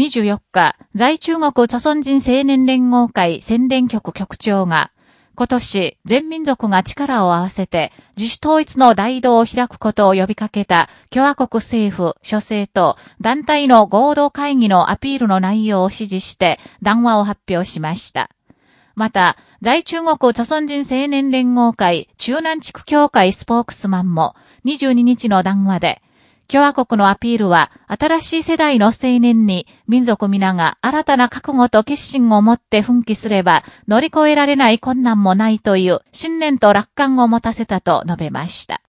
24日、在中国朝鮮人青年連合会宣伝局局長が、今年、全民族が力を合わせて自主統一の大道を開くことを呼びかけた共和国政府、諸政と団体の合同会議のアピールの内容を指示して談話を発表しました。また、在中国朝鮮人青年連合会中南地区協会スポークスマンも22日の談話で、共和国のアピールは、新しい世代の青年に、民族皆が新たな覚悟と決心を持って奮起すれば、乗り越えられない困難もないという信念と楽観を持たせたと述べました。